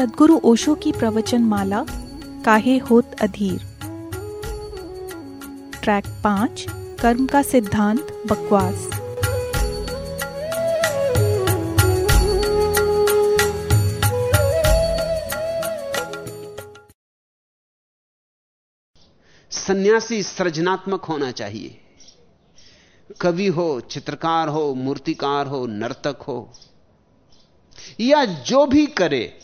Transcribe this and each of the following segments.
सदगुरु ओशो की प्रवचन माला काहे होत अधीर। ट्रैक पाँच, कर्म का सिद्धांत, बकवास। सन्यासी सृजनात्मक होना चाहिए। कवि हो, चित्रकार हो, मूर्तिकार हो, नर्तक हो, या जो भी करे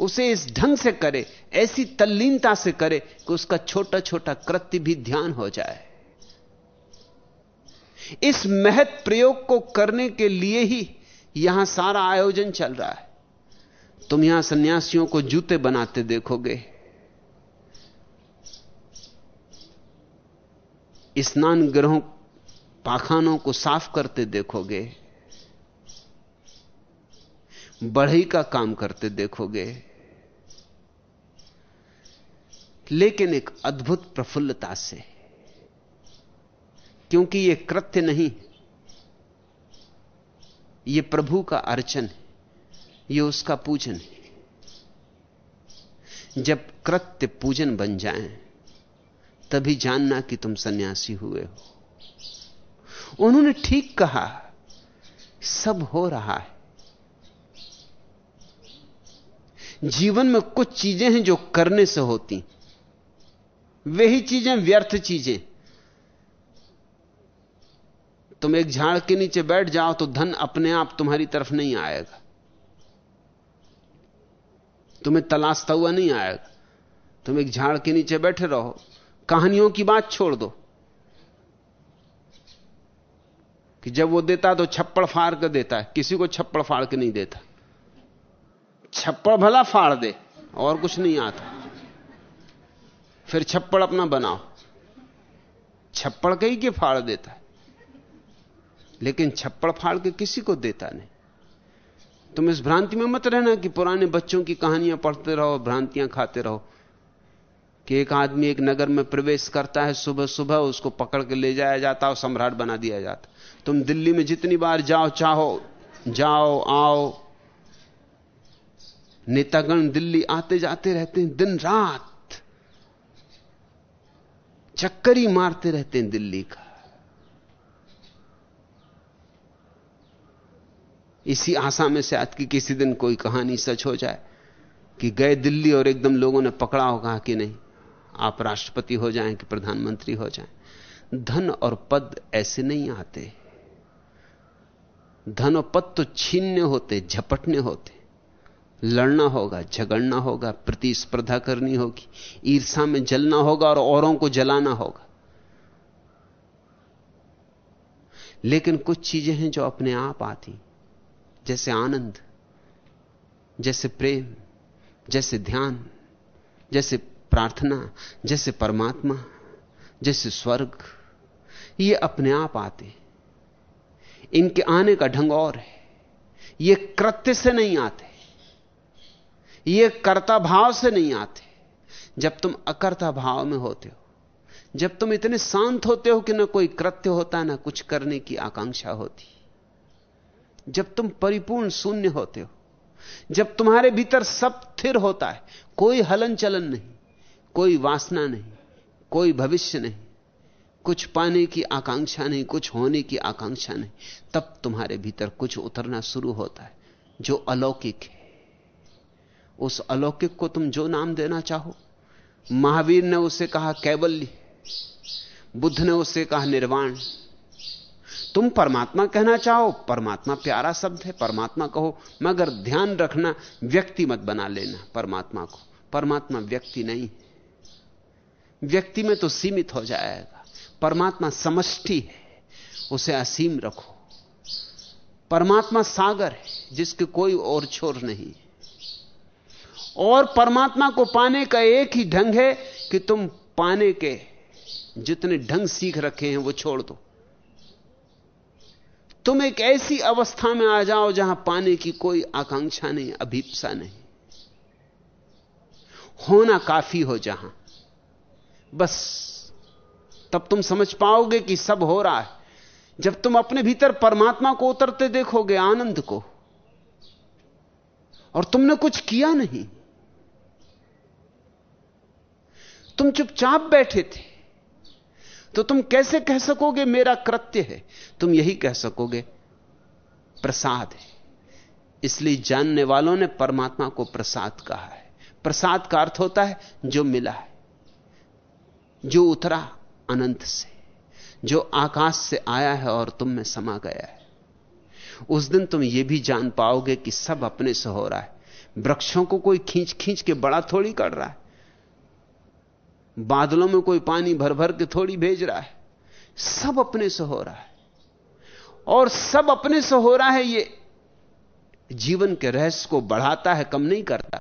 उसे इस ढंग से करे, ऐसी तल्लीनता से करे कि उसका छोटा छोटा कृत्य भी ध्यान हो जाए। इस महत प्रयोग को करने के लिए ही यहाँ सारा आयोजन चल रहा है। तुम यहाँ सन्यासियों को जूते बनाते देखोगे। स्नान ग्रहों पाखानों को साफ़ करते देखोगे। बढ़ई का काम करते देखोगे। लेकिन एक अद्भुत प्रफुल्लता से, क्योंकि यह कृत्य नहीं यह प्रभु का अर्चन है यह उसका पूजन। है जब कृत्य पूजन बन जाए, तभी जानना कि तुम सन्यासी हुए हो। उन्होंने ठीक कहा, सब हो रहा है। जीवन में कुछ चीज़ें हैं जो करने से होती वही चीज़ें, व्यर्थ चीज़ें। तुम एक झाड़ के नीचे बैठ जाओ तो धन अपने आप तुम्हारी तरफ़ नहीं आएगा। तुम्हें तलाशता हुआ नहीं आएगा। तुम एक झाड़ के नीचे बैठे रहो। कहानियों की बात छोड़ दो। कि जब वो देता तो छप्पड़ फाड़ कर देता है। किसी को छप्पड़ फाड़ के नहीं देता। छप्पड़ भला फाड़ दे, और कुछ नहीं आता। फिर छप्पड़ अपना बनाओ। छप्पड़ कहीं के फाड़ देता है, लेकिन छप्पड़ फाड़ के किसी को देता नहीं। तुम इस भ्रांति में मत रहना कि पुराने बच्चों की कहानियाँ पढ़ते रहो, भ्रांतियाँ खाते रहो, कि एक आदमी एक नगर में प्रवेश करता है, सुबह सुबह उसको पकड़ के ले जाया जाता और सम्राट बना दिया जाता। तुम दिल्ली में जितनी बार जाओ, चाहो, जाओ, आओ नेतागण दिल्ली आते जाते रहते हैं, दिन रात चक्कर ही मारते रहते हैं दिल्ली का। इसी आशा में आज की किसी दिन कोई कहानी सच हो जाए कि गए दिल्ली और एकदम लोगों ने पकड़ा हो कहा कि नहीं। आप राष्ट्रपति हो जाएँ कि प्रधानमंत्री हो जाएँ। धन और पद ऐसे नहीं आते। धन और पद तो छीनने होते, झपटने होते। लड़ना होगा, झगड़ना होगा, प्रतिस्पर्धा करनी होगी ईर्षा में जलना होगा और औरों को जलाना होगा। लेकिन कुछ चीज़ें हैं जो अपने आप आती जैसे आनंद, जैसे प्रेम, जैसे ध्यान, जैसे प्रार्थना, जैसे परमात्मा, जैसे स्वर्ग, ये अपने आप आते इनके आने का ढंग और है। ये कृत्य से नहीं आते। ये कर्ता भाव से नहीं आते। जब तुम अकर्ता भाव में होते हो, जब तुम इतने शांत होते हो कि ना कोई कृत्य होता, ना कुछ करने की आकांक्षा होती। जब तुम परिपूर्ण शून्य होते हो, जब तुम्हारे भीतर सब स्थिर होता है, कोई हलन चलन नहीं, कोई वासना नहीं, कोई भविष्य नहीं, कुछ पाने की आकांक्षा नहीं, कुछ होने की आकांक्षा नहीं, तब तुम्हारे भीतर कुछ उतरना शुरू होता है, जो अलौकिक है। उस अलौकिक को तुम जो नाम देना चाहो। महावीर ने उसे कहा, कैवल्य। बुद्ध ने उसे कहा, निर्वाण। तुम परमात्मा कहना चाहो, परमात्मा प्यारा शब्द है, परमात्मा कहो, मगर ध्यान रखना, व्यक्ति मत बना लेना परमात्मा को। परमात्मा व्यक्ति नहीं। व्यक्ति में तो सीमित हो जाएगा। परमात्मा समष्टि है, उसे असीम रखो। परमात्मा सागर है, जिसके कोई और छोर नहीं। और परमात्मा को पाने का एक ही ढंग है कि तुम पाने के जितने ढंग सीख रखे हैं वो छोड़ दो। तुम एक ऐसी अवस्था में आ जाओ जहाँ पाने की कोई आकांक्षा नहीं, अभीपसा नहीं। होना काफ़ी हो जहाँ। बस, तब तुम समझ पाओगे कि सब हो रहा है। जब तुम अपने भीतर परमात्मा को उतरते देखोगे, आनंद को, और तुमने कुछ किया नहीं तुम चुपचाप बैठे थे। तो तुम कैसे कह सकोगे मेरा कृत्य है? तुम यही कह सकोगे, प्रसाद है। इसलिए जानने वालों ने परमात्मा को प्रसाद कहा है। प्रसाद का अर्थ होता है जो मिला है, जो उतरा अनंत से, जो आकाश से आया है और तुम में समा गया है। उस दिन तुम यह भी जान पाओगे कि सब अपने से हो रहा है। वृक्षों को कोई खींच खींच के बड़ा थोड़ी कर रहा है। बादलों में कोई पानी भर भर के थोड़ी भेज रहा है। सब अपने से हो रहा है। और सब अपने से हो रहा है, ये जीवन के रहस्य को बढ़ाता है, कम नहीं करता।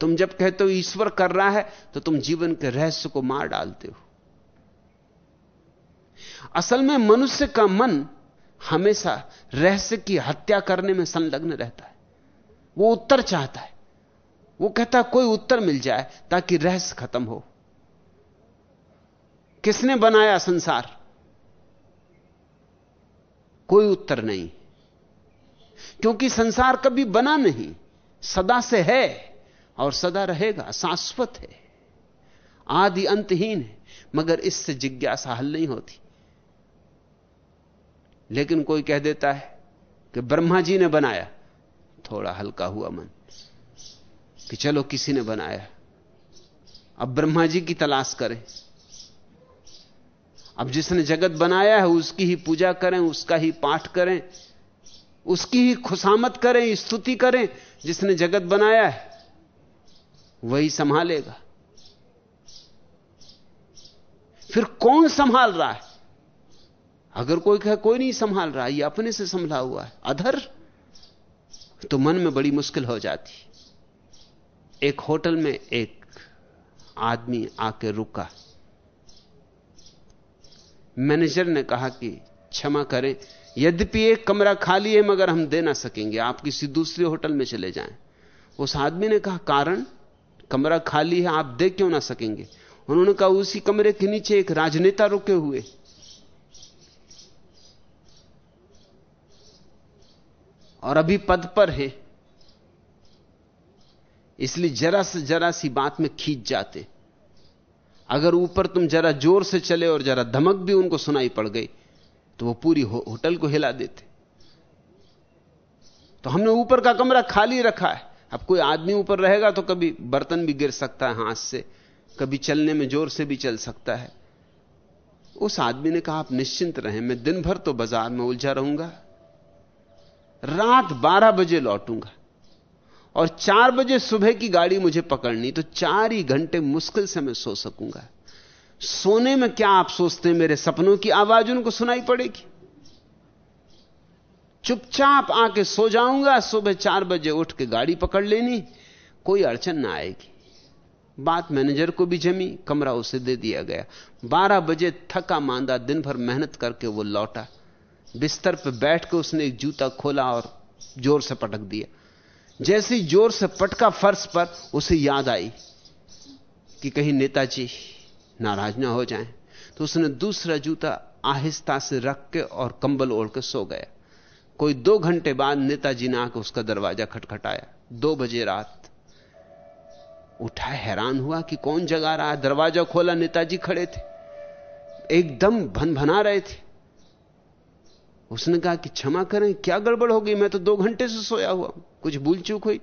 तुम जब कहते हो ईश्वर कर रहा है तो तुम जीवन के रहस्य को मार डालते हो। असल में मनुष्य का मन हमेशा रहस्य की हत्या करने में संलग्न रहता है। वो उत्तर चाहता है। वो कहता है, कोई उत्तर मिल जाए ताकि रहस्य खत्म हो। किसने बनाया संसार? कोई उत्तर नहीं। क्योंकि संसार कभी बना नहीं। सदा से है और सदा रहेगा, शाश्वत है। आदि अंतहीन है, मगर इससे जिज्ञासा हल नहीं होती। लेकिन कोई कह देता है कि ब्रह्मा जी ने बनाया, थोड़ा हल्का हुआ मन कि चलो किसी ने बनाया। अब ब्रह्मा जी की तलाश करें। अब जिसने जगत बनाया है, उसकी ही पूजा करें, उसका ही पाठ करें, उसकी ही खुशामत करें, स्तुति करें, जिसने जगत बनाया है, वही संभालेगा। फिर कौन संभाल रहा है? अगर कोई कहे, कोई नहीं संभाल रहा, ये अपने से संभला हुआ है, अधर तो मन में बड़ी मुश्किल हो जाती। एक होटल में एक आदमी आके रुका। मैनेजर ने कहा कि क्षमा करें, यद्यपि एक कमरा खाली है, मगर हम दे ना सकेंगे। आप किसी दूसरे होटल में चले जाएँ। उस आदमी ने कहा, कारण, कमरा खाली है, आप दे क्यों ना सकेंगे? उन्होंने कहा, उसी कमरे के नीचे एक राजनेता रुके हुए। और अभी पद पर है। इसलिए जरा से जरा सी बात में खींच जाते। अगर ऊपर तुम जरा ज़ोर से चले और जरा धमक भी उनको सुनाई पड़ गई तो वो पूरी हो, होटल को हिला देते। तो हमने ऊपर का कमरा खाली रखा है। अब कोई आदमी ऊपर रहेगा तो कभी बर्तन भी गिर सकता है हाथ से कभी चलने में ज़ोर से भी चल सकता है। उस आदमी ने कहा आप निश्चिंत रहें मैं दिन भर तो बाज़ार में उलझा रहूँगा। रात 12 बजे लौटूँगा। और चार बजे सुबह की गाड़ी मुझे पकड़नी तो चार ही घंटे मुश्किल से मैं सो सकूँगा। सोने में क्या आप सोचते हैं, मेरे सपनों की आवाज़ उनको सुनाई पड़ेगी? चुपचाप आके सो जाऊँगा, सुबह चार बजे उठ के गाड़ी पकड़ लेनी, कोई अड़चन ना आएगी। बात मैनेजर को भी जमी, कमरा उसे दे दिया गया। बारह बजे थका मांदा दिन भर मेहनत करके वो लौटा। बिस्तर पर बैठ के उसने एक जूता खोला और ज़ोर से पटक दिया। जैसे ज़ोर से पटका फर्श पर, उसे याद आई कि कहीं नेताजी नाराज़ ना हो जाएँ। तो उसने दूसरा जूता आहिस्ता से रख के और कंबल ओढ़ के सो गया। कोई दो घंटे बाद नेताजी ने आकर उसका दरवाज़ा खटखटाया। दो बजे रात उठा हैरान हुआ कि कौन जगा रहा है। दरवाज़ा खोला, नेताजी खड़े थे। एकदम भन भना रहे थे। उसने कहा कि क्षमा करें, क्या गड़बड़ हो गई? मैं तो दो घंटे से सोया हुआ कुछ भूल चूक हुई?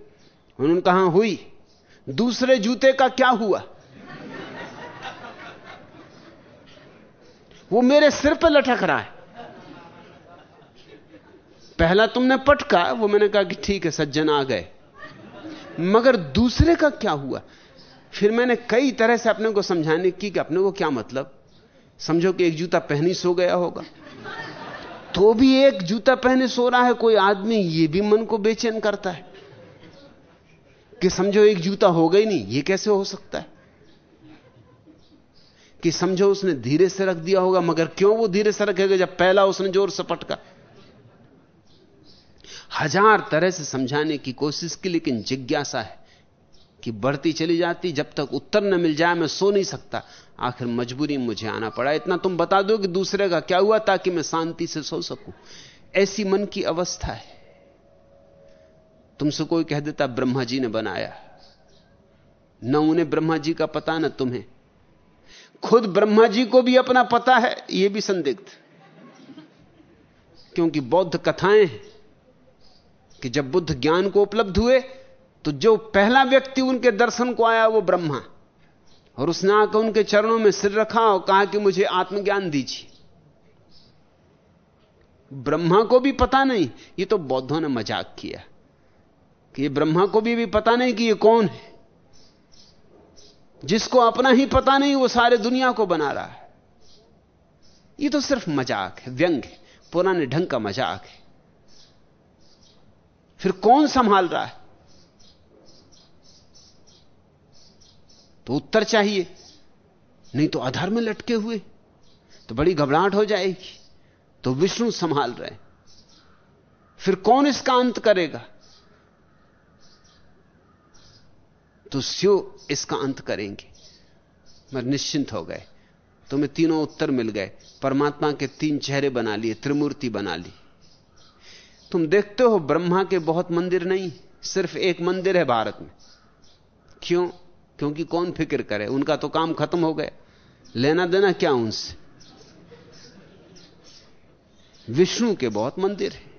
उन्होंने कहा, हुई। दूसरे जूते का क्या हुआ? वो मेरे सिर पर लटक रहा है। पहला तुमने पटका, वो मैंने कहा कि ठीक है, सज्जन आ गए। मगर दूसरे का क्या हुआ? फिर मैंने कई तरह से अपने को समझाने की कि अपने को क्या मतलब? समझो कि एक जूता पहनी सो गया होगा। तो भी एक जूता पहने सो रहा है, कोई आदमी ये भी मन को बेचैन करता है कि समझो एक जूता हो गई नहीं, ये कैसे हो सकता है? कि समझो उसने धीरे से रख दिया होगा, मगर क्यों वो धीरे से रखेगा जब पहला उसने ज़ोर से पटका? हज़ार तरह से समझाने की कोशिश की, लेकिन जिज्ञासा है। कि बढ़ती चली जाती, जब तक उत्तर न मिल जाए, मैं सो नहीं सकता। आखिर मजबूरी मुझे आना पड़ा। इतना तुम बता दो कि दूसरे का क्या हुआ ताकि मैं शांति से सो सकूँ। ऐसी मन की अवस्था है। तुमसे कोई कह देता, ब्रह्मा जी ने बनाया। न उन्हें ब्रह्मा जी का पता, न तुम्हें। खुद ब्रह्मा जी को भी अपना पता है यह भी संदिग्ध। क्योंकि बौद्ध कथाएँ हैं कि जब बुद्ध ज्ञान को उपलब्ध हुए तो जो पहला व्यक्ति उनके दर्शन को आया वो ब्रह्मा। और उसने आकर उनके चरणों में सिर रखा और कहा कि मुझे आत्मज्ञान दीजिए। ब्रह्मा को भी पता नहीं ये तो बौद्धों ने मज़ाक किया। कि ये ब्रह्मा को भी, भी पता नहीं कि ये कौन है। जिसको अपना ही पता नहीं वो सारे दुनिया को बना रहा है। ये तो सिर्फ़ मज़ाक है व्यंग है पुराने ढंग का मज़ाक है। फिर कौन संभाल रहा है? तो उत्तर चाहिए, नहीं तो आधार में लटके हुए तो बड़ी घबराहट हो जाएगी तो विष्णु संभाल रहे फिर कौन इसका अंत करेगा? तो शिव इसका अंत करेंगे। मैं निश्चिंत हो गए। तुम्हें तीनों उत्तर मिल गए। परमात्मा के तीन चेहरे बना लिए, त्रिमूर्ति बना ली। तुम देखते हो ब्रह्मा के बहुत मंदिर नहीं, सिर्फ़ एक मंदिर है भारत में। क्यों? क्योंकि कौन फ़िक्र करे? उनका तो काम खत्म हो गया लेना देना क्या उनसे? विष्णु के बहुत मंदिर हैं।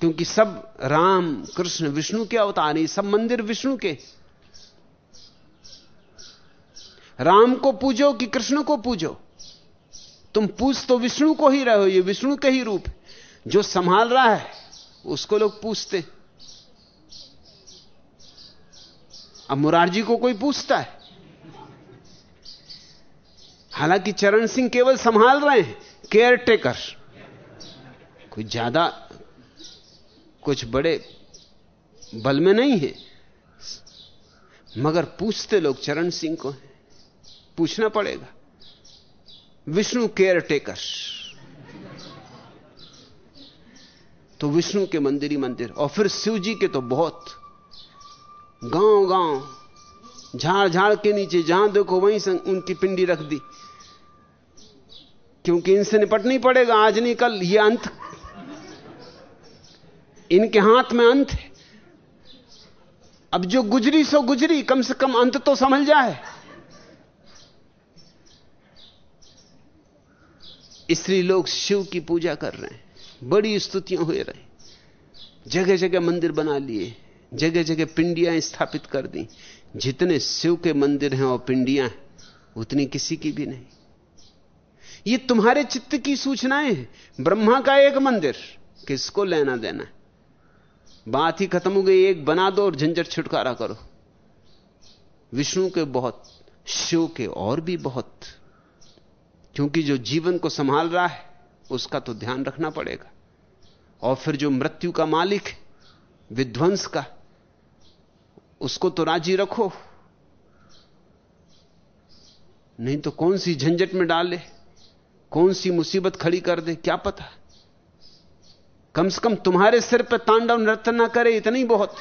क्योंकि सब राम, कृष्ण, विष्णु के अवतार हैं। सब मंदिर विष्णु के राम को पूजो कि कृष्ण को पूजो? तुम पूछ तो विष्णु को ही रहो ये विष्णु के ही रूप है। जो संभाल रहा है, उसको लोग पूछते अब मुरारजी को कोई पूछता है। हालाँकि चरण सिंह केवल संभाल रहे हैं केयर टेकर कोई ज़्यादा, कुछ बड़े बल में नहीं है। मगर पूछते लोग चरण सिंह को पूछना पड़ेगा। विष्णु केयर टेकर तो विष्णु के मंदिर ही मंदिर, और फिर शिव जी के तो बहुत गाँव गाँव झाड़ झाड़ के नीचे, जहाँ देखो वहीं से उनकी पिंडी रख दी। क्योंकि इनसे निपटना ही पड़ेगा, आज नहीं, कल ये अंत। इनके हाथ में अंत है। अब जो गुजरी, सो गुजरी, कम से कम अंत तो समझ जाए। स्त्री लोग शिव की पूजा कर रहे हैं, बड़ी स्तुतियाँ हो रही जगह जगह मंदिर बना लिए। जगह जगह पिंडियाँ स्थापित कर दी। जितने शिव के मंदिर हैं और पिंडियाँ हैं, उतनी किसी की भी नहीं। ये तुम्हारे चित्त की सूचनाएँ हैं। ब्रह्मा का एक मंदिर, किसको लेना देना? बात ही खत्म हो गई, एक बना दो और झंझट छुटकारा करो। विष्णु के बहुत, शिव के और भी बहुत। क्योंकि जो जीवन को संभाल रहा है, उसका तो ध्यान रखना पड़ेगा। और फिर जो मृत्यु का मालिक विध्वंस का उसको तो राज़ी रखो। नहीं तो कौन सी झंझट में डाले, कौन सी मुसीबत खड़ी कर दे, क्या पता? कम से कम तुम्हारे सिर पर तांडव नृत्य ना करे, इतना बहुत।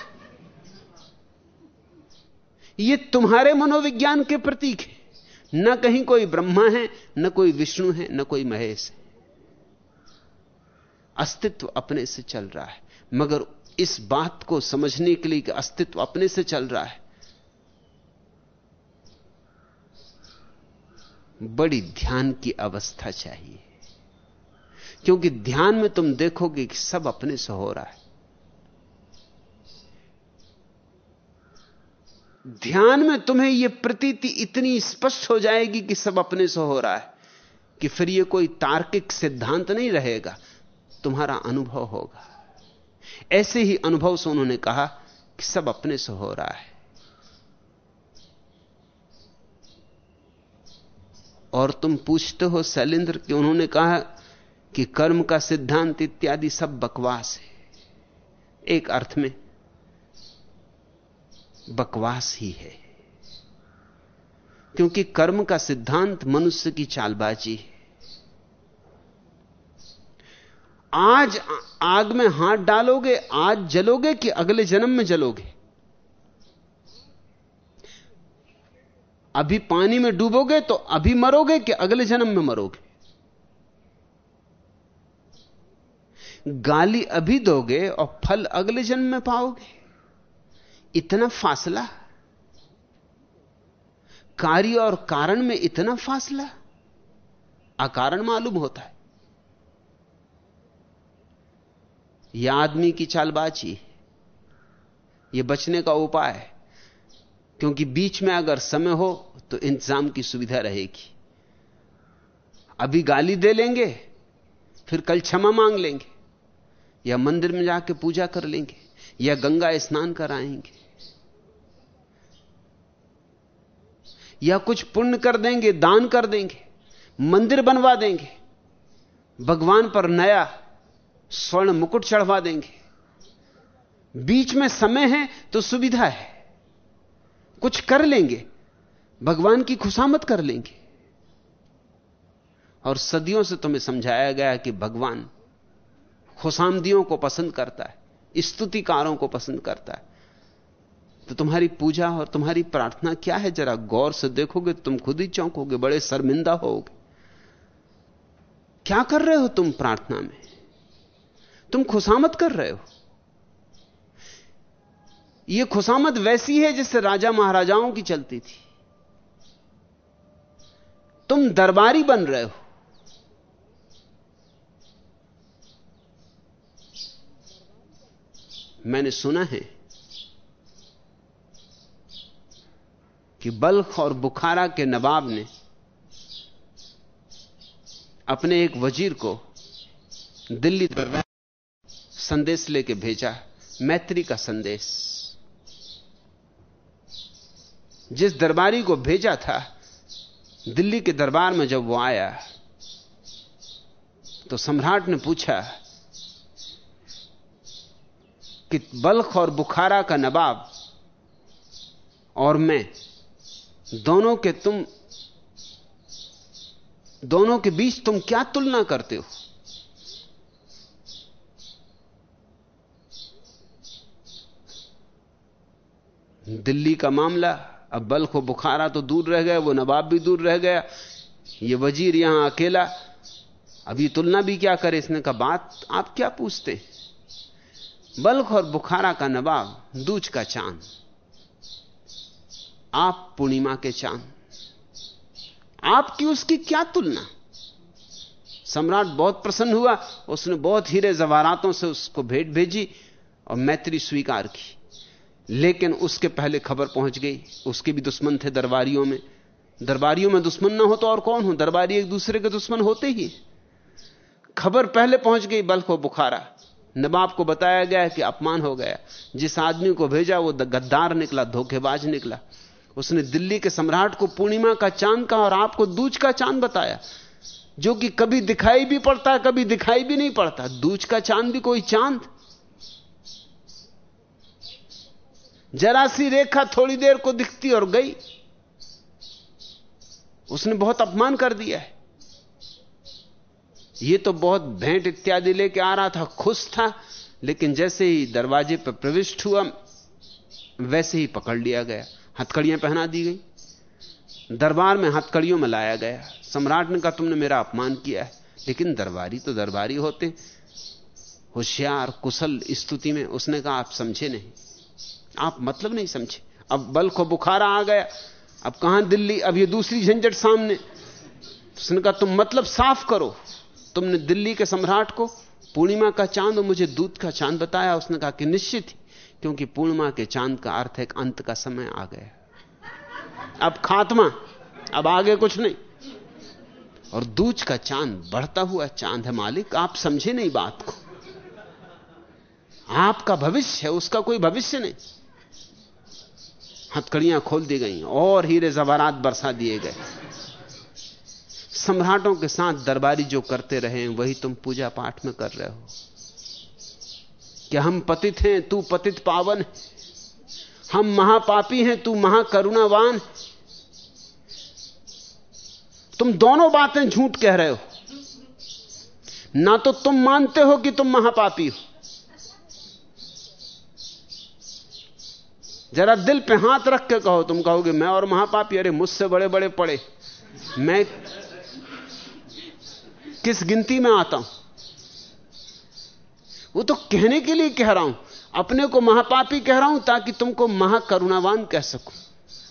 ये तुम्हारे मनोविज्ञान के प्रतीक है। न कहीं कोई ब्रह्मा है, न कोई विष्णु है, न कोई महेश है। अस्तित्व अपने से चल रहा है, मगर इस बात को समझने के लिए कि अस्तित्व अपने से चल रहा है। बड़ी ध्यान की अवस्था चाहिए। क्योंकि ध्यान में तुम देखोगे कि सब अपने से हो रहा है। ध्यान में तुम्हें यह प्रतीति इतनी स्पष्ट हो जाएगी कि सब अपने से हो रहा है कि फिर यह कोई तार्किक सिद्धांत नहीं रहेगा। तुम्हारा अनुभव होगा। ऐसे ही अनुभव से उन्होंने कहा कि सब अपने से हो रहा है। और तुम पूछते हो शैलेंद्र कि उन्होंने कहा कि कर्म का सिद्धांत इत्यादि सब बकवास है। एक अर्थ में, बकवास ही है। क्योंकि कर्म का सिद्धांत मनुष्य की चालबाजी है। आज आग में हाथ डालोगे, आज जलोगे कि अगले जन्म में जलोगे? अभी पानी में डूबोगे तो अभी मरोगे कि अगले जन्म में मरोगे? गाली अभी दोगे और फल अगले जन्म में पाओगे? इतना फासला? कार्य और कारण में इतना फासला? अकारण मालूम होता है। यह आदमी की चालबाजी यह बचने का उपाय है। क्योंकि बीच में अगर समय हो तो इंतज़ाम की सुविधा रहेगी। अभी गाली दे लेंगे, फिर कल क्षमा मांग लेंगे, या मंदिर में जाके पूजा कर लेंगे, या गंगा स्नान कराएँगे, या कुछ पुण्य कर देंगे, दान कर देंगे, मंदिर बनवा देंगे। भगवान पर नया स्वर्ण मुकुट चढ़वा देंगे। बीच में समय है तो सुविधा है। कुछ कर लेंगे, भगवान की खुशामत कर लेंगे। और सदियों से तुम्हें समझाया गया कि भगवान खुशामदियों को पसंद करता है, स्तुतिकारों को पसंद करता है। तो तुम्हारी पूजा और तुम्हारी प्रार्थना क्या है? जरा गौर से देखोगे तुम खुद ही चौंकोगे, बड़े शर्मिंदा होगे। क्या कर रहे हो तुम प्रार्थना में? तुम खुशामत कर रहे हो। यह खुशामत वैसी है जिससे राजा महाराजाओं की चलती थी। तुम दरबारी बन रहे हो। मैंने सुना है कि बल्ख और बुखारा के नवाब ने अपने एक वज़ीर को दिल्ली पर संदेश लेके भेजा मैत्री का संदेश। जिस दरबारी को भेजा था, दिल्ली के दरबार में जब वो आया तो सम्राट ने पूछा कि बल्ख और बुखारा का नवाब और मैं, दोनों के तुम, दोनों के बीच तुम क्या तुलना करते हो? दिल्ली का मामला, अब बल्ख बुखारा तो दूर रह गया, वो नवाब भी दूर रह गया। ये वज़ीर यहाँ अकेला, अभी तुलना भी क्या करे? इसने कहा, बात, आप क्या पूछते? बल्ख और बुखारा का नवाब, दूज का चाँद। आप पूर्णिमा के चाँद। आपकी उसकी क्या तुलना? सम्राट बहुत प्रसन्न हुआ, उसने बहुत हीरे जवारातों से उसको भेंट भेजी और मैत्री स्वीकार की। लेकिन उसके पहले खबर पहुँच गई। उसके भी दुश्मन थे दरबारियों में। दरबारियों में दुश्मन ना हो तो और कौन हो? दरबारी एक दूसरे के दुश्मन होते ही। खबर पहले पहुँच गई बल्ख बुखारा। नवाब को बताया गया कि अपमान हो गया। जिस आदमी को भेजा, वो गद्दार निकला, धोखेबाज निकला। उसने दिल्ली के सम्राट को पूर्णिमा का चाँद कहा और आपको दूज का चाँद बताया, जो कि कभी दिखाई भी पड़ता, कभी दिखाई भी नहीं पड़ता। दूज का चाँद भी कोई चाँद? जरा सी रेखा थोड़ी देर को दिखती और गई। उसने बहुत अपमान कर दिया है। ये तो बहुत भेंट इत्यादि लेके आ रहा था, खुश था, लेकिन जैसे ही दरवाजे पर प्रविष्ट हुआ, वैसे ही पकड़ लिया गया। हथकड़ियाँ पहना दी गई। दरबार में हथकड़ियों में लाया गया। सम्राट ने कहा, तुमने मेरा अपमान किया है। लेकिन दरबारी तो दरबारी होते। होशियार, कुशल स्तुति में उसने कहा, आप समझे नहीं। आप मतलब नहीं समझे। अब बल को बुखारा आ गया। अब कहाँ दिल्ली? अब ये दूसरी झंझट सामने। उसने कहा, तुम मतलब साफ़ करो। तुमने दिल्ली के सम्राट को पूर्णिमा का चाँद और मुझे दूध का चाँद बताया। उसने कहा कि निश्चित ही, क्योंकि पूर्णिमा के चाँद का अर्थ है अंत का समय आ गया। अब खात्मा, अब आगे कुछ नहीं। और दूज का चाँद, बढ़ता हुआ चाँद है मालिक। आप समझे नहीं बात को। आपका भविष्य है, उसका कोई भविष्य नहीं। हथकड़ियाँ खोल दी गई और हीरे जवारात बरसा दिए गए। सम्राटों के साथ दरबारी जो करते रहे वही तुम पूजा पाठ में कर रहे हो। कि हम पतित हैं? तू पतित पावन हम महापापी हैं, तू महाकरुणावान तुम दोनों बातें झूठ कह रहे हो। ना तो तुम मानते हो कि तुम महापापी हो। जरा दिल पे हाथ रख के कहो, तुम कहोगे, मैं और महापापी, अरे मुझसे बड़े बड़े पड़े। मैं किस गिनती में आता हूँ? वो तो कहने के लिए कह रहा हूँ, अपने को महापापी कह रहा हूँ ताकि तुमको महाकरुणावान कह सकूँ।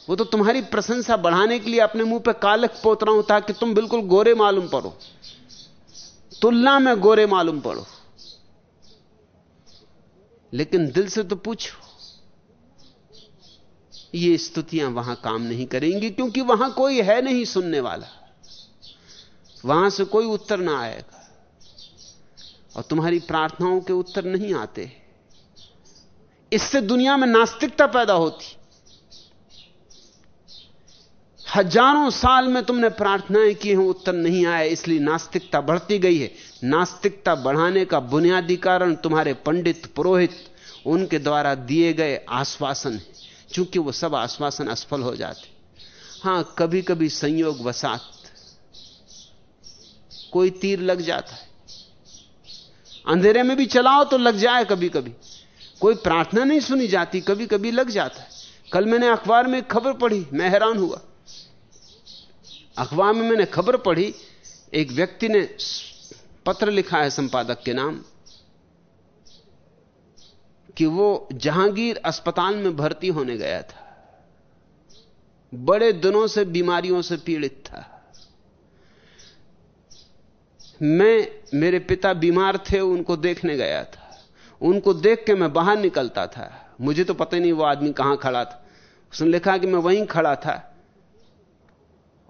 वो तो तुम्हारी प्रशंसा बढ़ाने के लिए अपने मुँह पे कालक पोत रहा हूँ ताकि तुम बिल्कुल गोरे मालूम पड़ो। तुलना में गोरे मालूम पड़ो। लेकिन दिल से तो पूछो ये स्तुतियाँ वहाँ काम नहीं करेंगी, क्योंकि वहाँ कोई है नहीं सुनने वाला। वहाँ से कोई उत्तर ना आएगा। और तुम्हारी प्रार्थनाओं के उत्तर नहीं आते। इससे दुनिया में नास्तिकता पैदा होती। हज़ारों साल में तुमने प्रार्थनाएँ की हैं, उत्तर नहीं आए, इसलिए नास्तिकता बढ़ती गई है। नास्तिकता बढ़ाने का बुनियादी कारण तुम्हारे पंडित, पुरोहित, उनके द्वारा दिए गए आश्वासन है। क्योंकि वो सब आश्वासन असफल हो जाते। हाँ कभी कभी संयोग वसात, कोई तीर लग जाता है। अंधेरे में भी चलाओ तो लग जाए कभी कभी कोई प्रार्थना नहीं सुनी जाती कभी कभी लग जाता है। कल मैंने अखबार में खबर पढ़ी, मैं हैरान हुआ। अखबार में मैंने खबर पढ़ी, एक व्यक्ति ने पत्र लिखा है संपादक के नाम। कि वो जहांगीर अस्पताल में भर्ती होने गया था। बड़े दिनों से बीमारियों से पीड़ित था। मैं, मेरे पिता बीमार थे, उनको देखने गया था। उनको देख के मैं बाहर निकलता था। मुझे तो पता नहीं वो आदमी कहाँ खड़ा था। उसने लिखा कि मैं वहीं खड़ा था।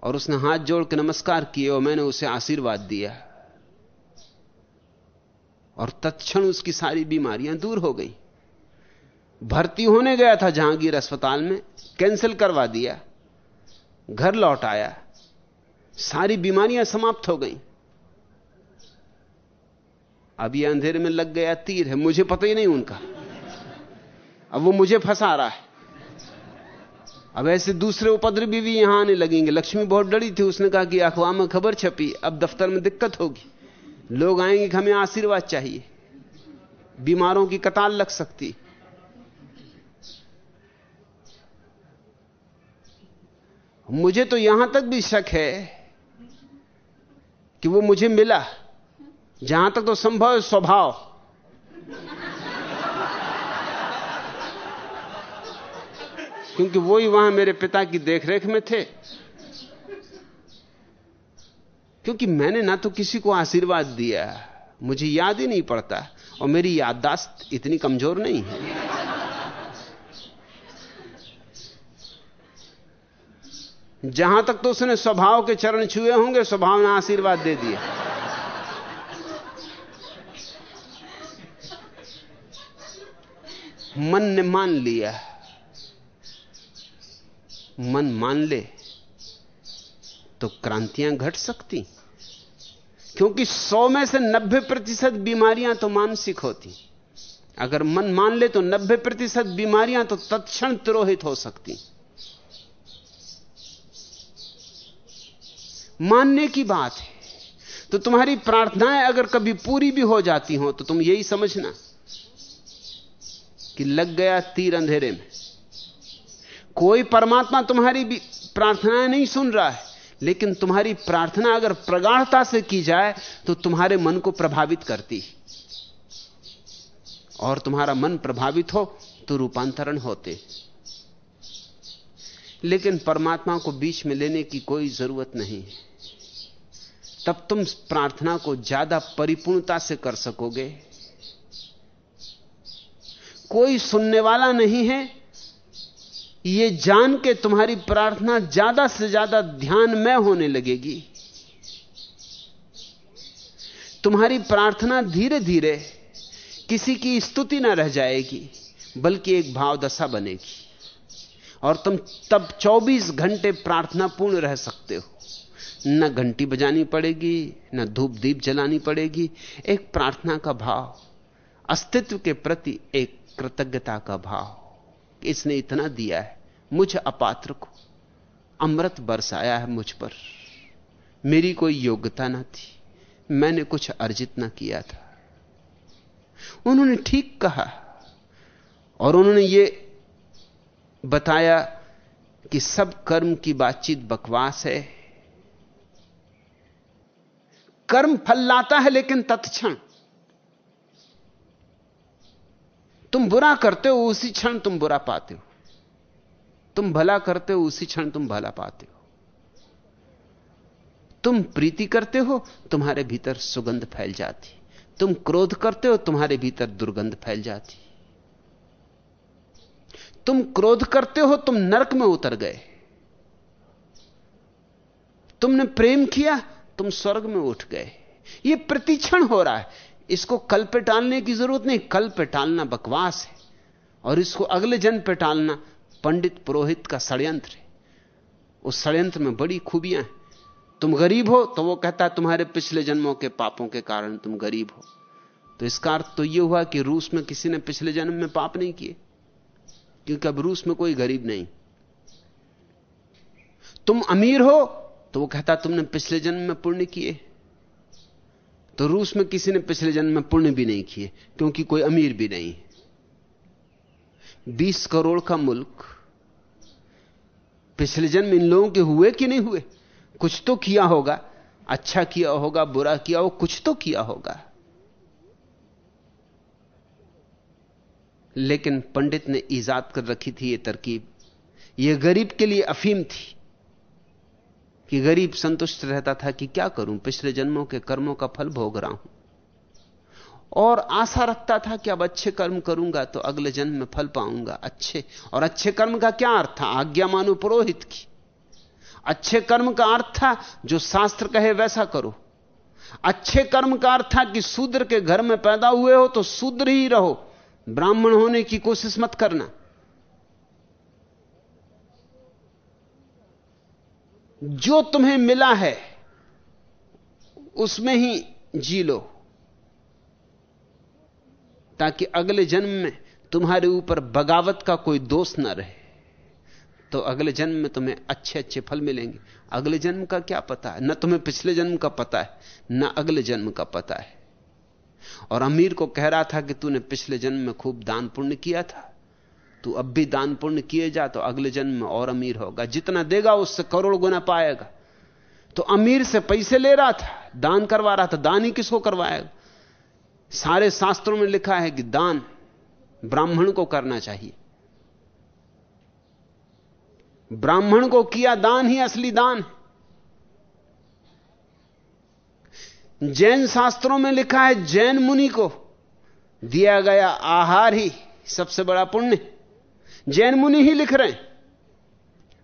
और उसने हाथ जोड़ के नमस्कार किए और मैंने उसे आशीर्वाद दिया। और तत्क्षण उसकी सारी बीमारियाँ दूर हो गई। भर्ती होने गया था जहांगीर अस्पताल में, कैंसिल करवा दिया। घर लौट आया। सारी बीमारियाँ समाप्त हो गई। अब ये अंधेरे में लग गया तीर है, मुझे पता ही नहीं उनका। अब वो मुझे फंसा रहा है। अब ऐसे दूसरे उपद्रवी भी यहाँ आने लगेंगे। लक्ष्मी बहुत डरी थी, उसने कहा कि अखबार में खबर छपी, अब दफ्तर में दिक्कत होगी। लोग आएँगे कि हमें आशीर्वाद चाहिए। बीमारों की कतार लग सकती। मुझे तो यहाँ तक भी शक है कि वो मुझे मिला। जहाँ तक तो संभव है स्वभाव। क्योंकि वो ही वहाँ मेरे पिता की देखरेख में थे। क्योंकि मैंने ना तो किसी को आशीर्वाद दिया। मुझे याद ही नहीं पड़ता। और मेरी याददाश्त इतनी कमज़ोर नहीं है। जहाँ तक तो उसने स्वभाव के चरण छुए होंगे, स्वभाव ने आशीर्वाद दे दिया मन ने मान लिया। मन मान ले तो क्रांतियाँ घट सकती। क्योंकि सौ में से नब्बे प्रतिशत बीमारियाँ तो मानसिक होती। अगर मन मान ले तो नब्बे प्रतिशत बीमारियाँ तो तत्क्षण तिरोहित हो सकती। मानने की बात है। तो तुम्हारी प्रार्थनाएँ अगर कभी पूरी भी हो जाती हो तो तुम यही समझना कि लग गया तीर अंधेरे में। कोई परमात्मा तुम्हारी भी प्रार्थनाएँ नहीं सुन रहा है, लेकिन तुम्हारी प्रार्थना अगर प्रगाढ़ता से की जाए तो तुम्हारे मन को प्रभावित करती और तुम्हारा मन प्रभावित हो तो रूपांतरण होते लेकिन परमात्मा को बीच में लेने की कोई ज़रूरत नहीं है। तब तुम प्रार्थना को ज़्यादा परिपूर्णता से कर सकोगे। कोई सुनने वाला नहीं है। ये जान के तुम्हारी प्रार्थना ज़्यादा से ज़्यादा ध्यान में होने लगेगी। तुम्हारी प्रार्थना धीरे धीरे किसी की स्तुति ना रह जाएगी, बल्कि एक भाव दशा बनेगी। और तुम तब 24 घंटे प्रार्थना पूर्ण रह सकते हो। न घंटी बजानी पड़ेगी, न धूप दीप जलानी पड़ेगी। एक प्रार्थना का भाव, अस्तित्व के प्रति एक कृतज्ञता का भाव। इसने इतना दिया है, मुझ अपात्र को। अमृत बरसाया है मुझ पर। मेरी कोई योग्यता ना थी, मैंने कुछ अर्जित ना किया था। उन्होंने ठीक कहा, और उन्होंने ये बताया कि सब कर्म की बातचीत बकवास है। कर्म फल लाता है लेकिन तत्क्षण। तुम बुरा करते हो, उसी क्षण तुम बुरा पाते हो। तुम भला करते हो, उसी क्षण तुम भला पाते हो। तुम प्रीति करते हो, तुम्हारे भीतर सुगंध फैल जाती। तुम क्रोध करते हो, तुम्हारे भीतर दुर्गंध फैल जाती। तुम क्रोध करते हो, तुम नरक में उतर गए। तुमने प्रेम किया तुम स्वर्ग में उठ गए। यह प्रतिक्षण हो रहा है। इसको कल पे टालने की ज़रूरत नहीं, कल पे टालना बकवास है। और इसको अगले जन्म पे टालना पंडित पुरोहित का षड्यंत्र है। उस षड्यंत्र में बड़ी खूबियाँ हैं। तुम गरीब हो तो वो कहता है, तुम्हारे पिछले जन्मों के पापों के कारण तुम गरीब हो। तो इसका अर्थ तो यह हुआ कि रूस में किसी ने पिछले जन्म में पाप नहीं किए। क्योंकि अब रूस में कोई गरीब नहीं। तुम अमीर हो तो वो कहता, तुमने पिछले जन्म में पुण्य किए। तो रूस में किसी ने पिछले जन्म में पुण्य भी नहीं किए, क्योंकि कोई अमीर भी नहीं। बीस करोड़ का मुल्क पिछले जन्म इन लोगों के हुए कि नहीं हुए? कुछ तो किया होगा। अच्छा किया होगा, बुरा किया हो, कुछ तो किया होगा। लेकिन पंडित ने ईजाद कर रखी थी यह तरकीब। यह गरीब के लिए अफीम थी। कि गरीब संतुष्ट रहता था कि क्या करूँ? पिछले जन्मों के कर्मों का फल भोग रहा हूँ। और आशा रखता था कि अब अच्छे कर्म करूँगा तो अगले जन्म में फल पाऊँगा। अच्छे। और अच्छे कर्म का क्या अर्थ था? आज्ञा मानो पुरोहित की। अच्छे कर्म का अर्थ था जो शास्त्र कहे वैसा करो। अच्छे कर्म का अर्थ था कि शूद्र के घर में पैदा हुए हो तो शूद्र ही रहो। ब्राह्मण होने की कोशिश मत करना। जो तुम्हें मिला है, उसमें ही जी लो, ताकि अगले जन्म में तुम्हारे ऊपर बगावत का कोई दोष ना रहे। तो अगले जन्म में तुम्हें अच्छे अच्छे फल मिलेंगे। अगले जन्म का क्या पता है? ना तुम्हें पिछले जन्म का पता है, न अगले जन्म का पता है। और अमीर को कह रहा था कि तूने पिछले जन्म में खूब दान पुण्य किया था। तू अब भी दान पुण्य किए जा तो अगले जन्म में और अमीर होगा। जितना देगा उससे करोड़ गुना पाएगा। तो अमीर से पैसे ले रहा था, दान करवा रहा था, दान ही किसको करवाएगा? सारे शास्त्रों में लिखा है कि दान ब्राह्मण को करना चाहिए। ब्राह्मण को किया दान ही असली दान जैन शास्त्रों में लिखा है, जैन मुनि को दिया गया आहार ही सबसे बड़ा पुण्य जैन मुनि ही लिख रहे हैं।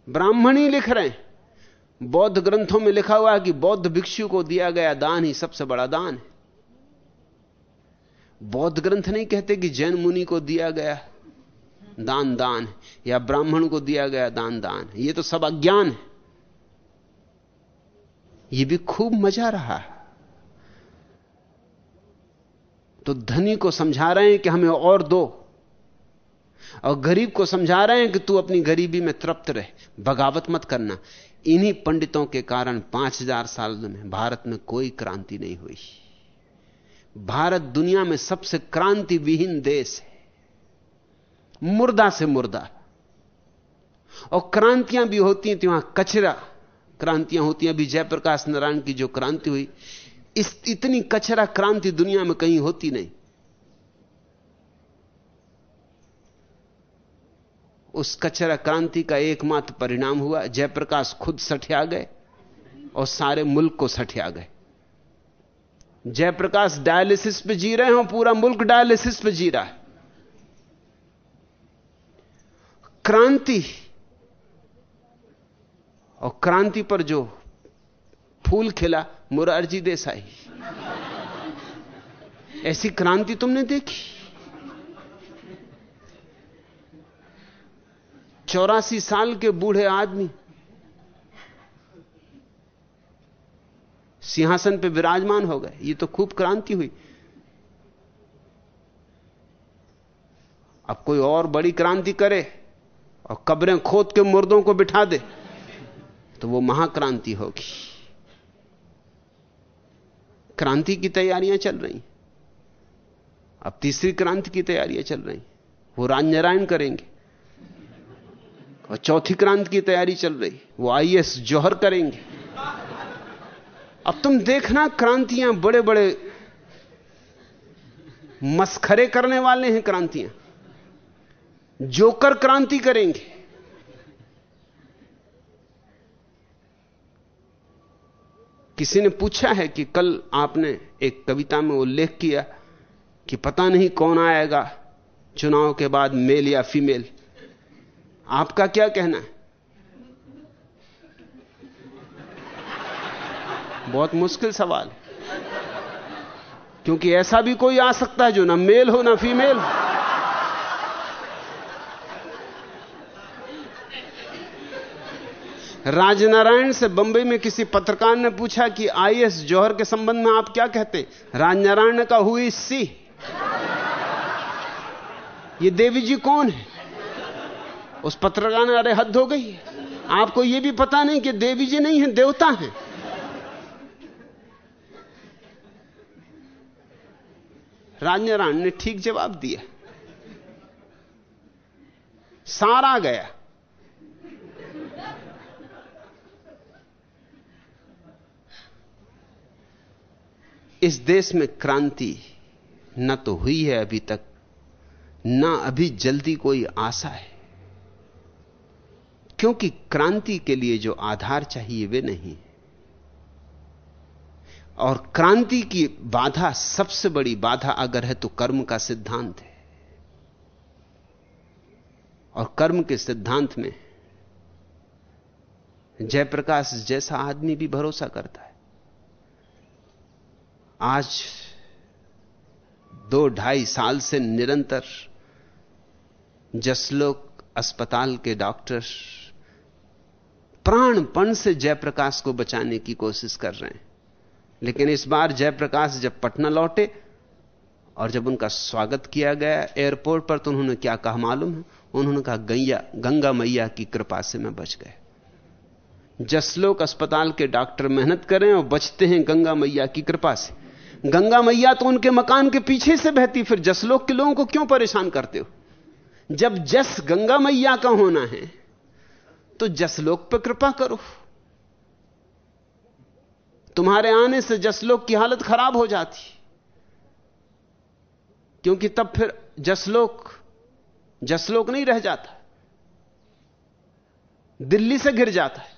ब्राह्मण ही लिख रहे हैं। बौद्ध ग्रंथों में लिखा हुआ है कि बौद्ध भिक्षु को दिया गया दान ही सबसे बड़ा दान है। बौद्ध ग्रंथ नहीं कहते कि जैन मुनि को दिया गया दान दान या ब्राह्मण को दिया गया दान दान ये तो सब अज्ञान है। ये भी खूब मज़ा रहा है। तो धनी को समझा रहे हैं कि हमें और दो और गरीब को समझा रहे हैं कि तू अपनी गरीबी में तृप्त रहे। बगावत मत करना। इन्हीं पंडितों के कारण पाँच हज़ार साल में भारत में कोई क्रांति नहीं हुई। भारत दुनिया में सबसे क्रांति विहीन देश है। मुर्दा से मुर्दा। और क्रांतियाँ भी होती हैं तो वहाँ कचरा क्रांतियाँ होती हैं। अभी जयप्रकाश नारायण की जो क्रांति हुई, इस इतनी कचरा क्रांति दुनिया में कहीं होती नहीं। उस कचरा क्रांति का एकमात्र परिणाम हुआ। जयप्रकाश खुद सठिया गए और सारे मुल्क को सठिया गए। जयप्रकाश डायलिसिस पे जी रहे हो पूरा मुल्क डायलिसिस पे जी रहा है। क्रांति और क्रांति पर जो फूल खिला, मुरारजी देसाई। ऐसी क्रांति तुमने देखी? चौरासी साल के बूढ़े आदमी सिंहासन पे विराजमान हो गए। ये तो खूब क्रांति हुई। अब कोई और बड़ी क्रांति करे और कब्रें खोद के मुर्दों को बिठा दे तो वो महाक्रांति होगी। क्रांति की तैयारियाँ चल रही। अब तीसरी क्रांति की तैयारियाँ चल रही। वो राजनारायण करेंगे। और चौथी क्रांति की तैयारी चल रही। वो आईएएस जौहर करेंगे। अब तुम देखना, क्रांतियाँ बड़े बड़े मस्खरे करने वाले हैं क्रांतियाँ। जोकर क्रांति करेंगे। किसी ने पूछा है कि कल आपने एक कविता में उल्लेख किया कि पता नहीं कौन आएगा, चुनाव के बाद मेल या फीमेल। आपका क्या कहना है? बहुत मुश्किल सवाल। क्योंकि ऐसा भी कोई आ सकता है जो ना मेल हो, ना फीमेल हो। राजनारायण से बंबई में किसी पत्रकार ने पूछा कि आईएस जौहर के संबंध में आप क्या कहते? राजनारायण कहा, हुई सी। ये देवी जी कौन है? उस पत्रकार ने अरे हद हो गई आपको यह भी पता नहीं कि देवी जी नहीं है, देवता हैं। राजनारायण ने ठीक जवाब दिया। सारा गया। इस देश में क्रांति न तो हुई है अभी तक, न अभी जल्दी कोई आशा है। क्योंकि क्रांति के लिए जो आधार चाहिए, वे नहीं। और क्रांति की बाधा, सबसे बड़ी बाधा अगर है तो कर्म का सिद्धांत है। और कर्म के सिद्धांत में जयप्रकाश जैसा आदमी भी भरोसा करता है। आज दो ढाई साल से निरंतर जसलोक अस्पताल के डॉक्टर प्राणपण से जयप्रकाश को बचाने की कोशिश कर रहे हैं। लेकिन इस बार जयप्रकाश जब पटना लौटे और जब उनका स्वागत किया गया एयरपोर्ट पर तो उन्होंने क्या कहा मालूम है? उन्होंने कहा, गैया, गंगा मैया की कृपा से मैं बच गए जसलोक अस्पताल के डॉक्टर मेहनत करें और बचते हैं गंगा मैया की कृपा से। गंगा मैया तो उनके मकान के पीछे से बहती, फिर जसलोक के लोगों को क्यों परेशान करते हो? जब जस गंगा मैया का होना है तो जसलोक पर कृपा करो। तुम्हारे आने से जसलोक की हालत खराब हो जाती। क्योंकि तब फिर जसलोक जसलोक नहीं रह जाता। दिल्ली से गिर जाता है।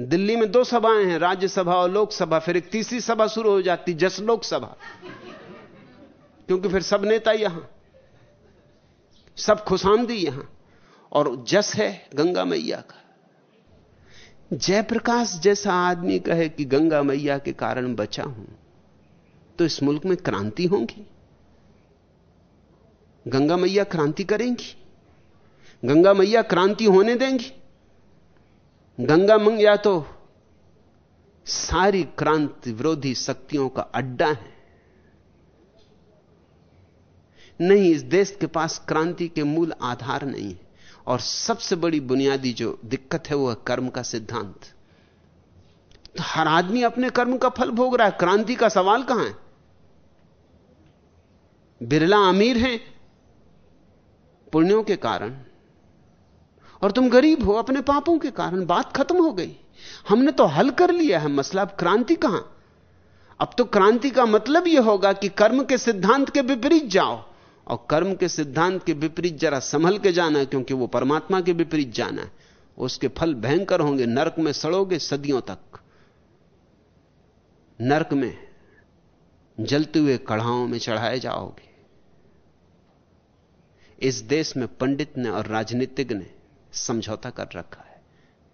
दिल्ली में दो सभाएँ हैं, राज्यसभा और लोकसभा। फिर एक तीसरी सभा शुरू हो जाती, जस लोकसभा। क्योंकि फिर सब नेता यहाँ, सब खुशामदी यहाँ। और जस है गंगा मैया का। जयप्रकाश जैसा आदमी कहे कि गंगा मैया के कारण बचा हूँ तो इस मुल्क में क्रांति होगी। गंगा मैया क्रांति करेंगी। गंगा मैया क्रांति होने देंगी। गंगा मंग या तो सारी क्रांति विरोधी शक्तियों का अड्डा है। नहीं, इस देश के पास क्रांति के मूल आधार नहीं है। और सबसे बड़ी बुनियादी जो दिक्कत है वह कर्म का सिद्धांत। तो हर आदमी अपने कर्म का फल भोग रहा है। क्रांति का सवाल कहाँ है? बिरला अमीर हैं, पुण्यों के कारण। और तुम गरीब हो, अपने पापों के कारण। बात खत्म हो गई। हमने तो हल कर लिया है मसला। अब क्रांति कहाँ? अब तो क्रांति का मतलब यह होगा कि कर्म के सिद्धांत के विपरीत जाओ। और कर्म के सिद्धांत के विपरीत जरा संभल के जाना क्योंकि वो परमात्मा के विपरीत जाना है। उसके फल भयंकर होंगे, नरक में सड़ोगे सदियों तक। नरक में जलते हुए कढ़ाओं में चढ़ाए जाओगे। इस देश में पंडित ने और राजनीतिक ने समझौता कर रखा है।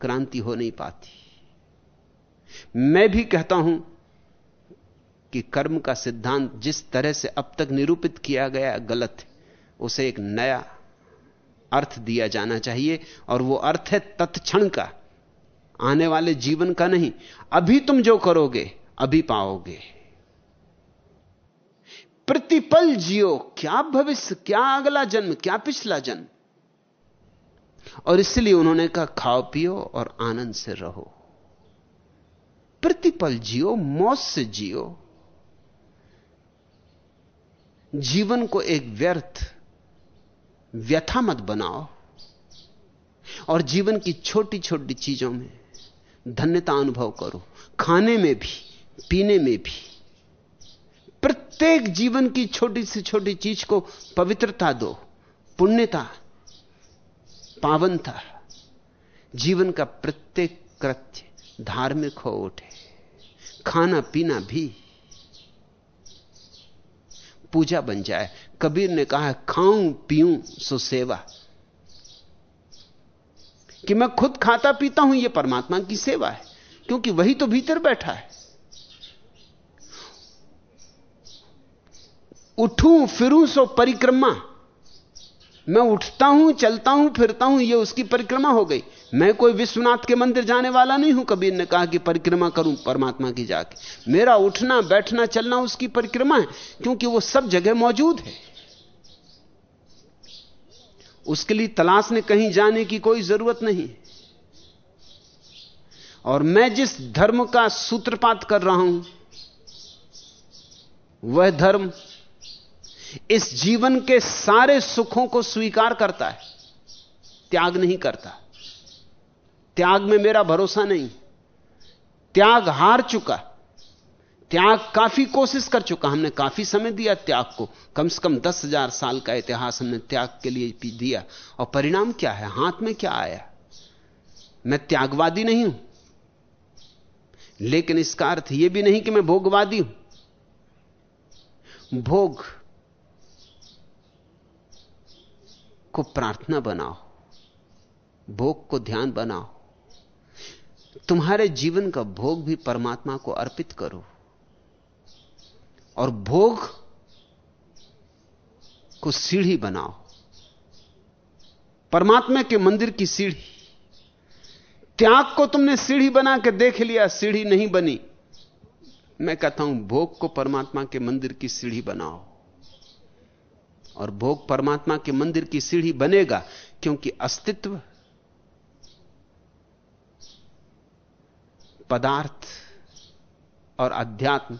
क्रांति हो नहीं पाती। मैं भी कहता हूँ कि कर्म का सिद्धांत जिस तरह से अब तक निरूपित किया गया गलत है, उसे एक नया अर्थ दिया जाना चाहिए और वो अर्थ है तत्क्षण का। आने वाले जीवन का नहीं, अभी तुम जो करोगे, अभी पाओगे। प्रतिपल जियो, क्या भविष्य, क्या अगला जन्म, क्या पिछला जन्म? और इसलिए उन्होंने कहा, खाओ, पियो और आनंद से रहो। प्रतिपल जियो, मौत से जियो। जीवन को एक व्यर्थ, व्यथा मत बनाओ। और जीवन की छोटी छोटी चीज़ों में धन्यता अनुभव करो। खाने में भी, पीने में भी। प्रत्येक जीवन की छोटी से छोटी चीज़ को पवित्रता दो। पुण्य था पावन था जीवन का प्रत्येक कृत्य धार्मिक हो उठे। खाना पीना भी पूजा बन जाए। कबीर ने कहा, खाऊं, पीऊं, सो सेवा। कि मैं खुद खाता पीता हूँ यह परमात्मा की सेवा है, क्योंकि वही तो भीतर बैठा है। उठूं, फिरूं, सो परिक्रमा। मैं उठता हूँ, चलता हूँ, फिरता हूँ यह उसकी परिक्रमा हो गई। मैं कोई विश्वनाथ के मंदिर जाने वाला नहीं हूँ, कबीर ने कहा कि परिक्रमा करूँ परमात्मा की जाके। मेरा उठना, बैठना, चलना उसकी परिक्रमा है, क्योंकि वो सब जगह मौजूद है। उसके लिए तलाश ने कहीं जाने की कोई ज़रूरत नहीं। और मैं जिस धर्म का सूत्रपात कर रहा हूँ, वह धर्म इस जीवन के सारे सुखों को स्वीकार करता है, त्याग नहीं करता। त्याग में मेरा भरोसा नहीं। त्याग हार चुका। त्याग काफ़ी कोशिश कर चुका। हमने काफ़ी समय दिया त्याग को। कम से कम दस हज़ार साल का इतिहास हमने त्याग के लिए दिया। और परिणाम क्या है? हाथ में क्या आया? मैं त्यागवादी नहीं हूँ। लेकिन इसका अर्थ यह भी नहीं कि मैं भोगवादी हूँ। भोग को प्रार्थना बनाओ। भोग को ध्यान बनाओ। तुम्हारे जीवन का भोग भी परमात्मा को अर्पित करो। और भोग को सीढ़ी बनाओ। परमात्मा के मंदिर की सीढ़ी। त्याग को तुमने सीढ़ी बना के देख लिया, सीढ़ी नहीं बनी। मैं कहता हूँ, भोग को परमात्मा के मंदिर की सीढ़ी बनाओ। और भोग परमात्मा के मंदिर की सीढ़ी बनेगा क्योंकि अस्तित्व पदार्थ और अध्यात्म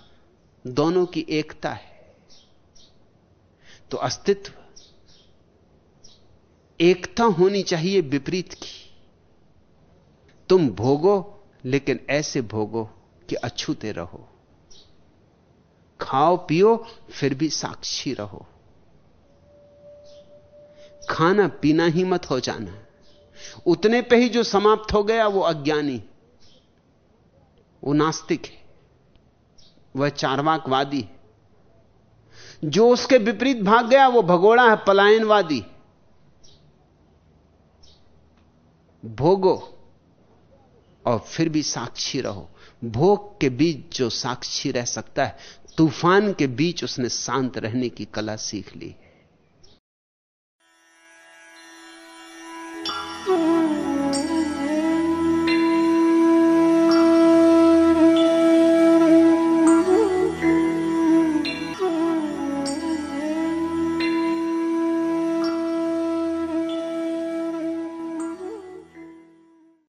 दोनों की एकता है। तो अस्तित्व एकता होनी चाहिए विपरीत की। तुम भोगो, लेकिन ऐसे भोगो कि अछूते रहो। खाओ, पियो, फिर भी साक्षी रहो। खाना, पीना ही मत हो जाना। उतने पे ही जो समाप्त हो गया, वो अज्ञानी। वो नास्तिक है। वह चारवाकवादी है। जो उसके विपरीत भाग गया, वो भगोड़ा है, पलायनवादी। भोगो और फिर भी साक्षी रहो। भोग के बीच जो साक्षी रह सकता है, तूफ़ान के बीच उसने शांत रहने की कला सीख ली है।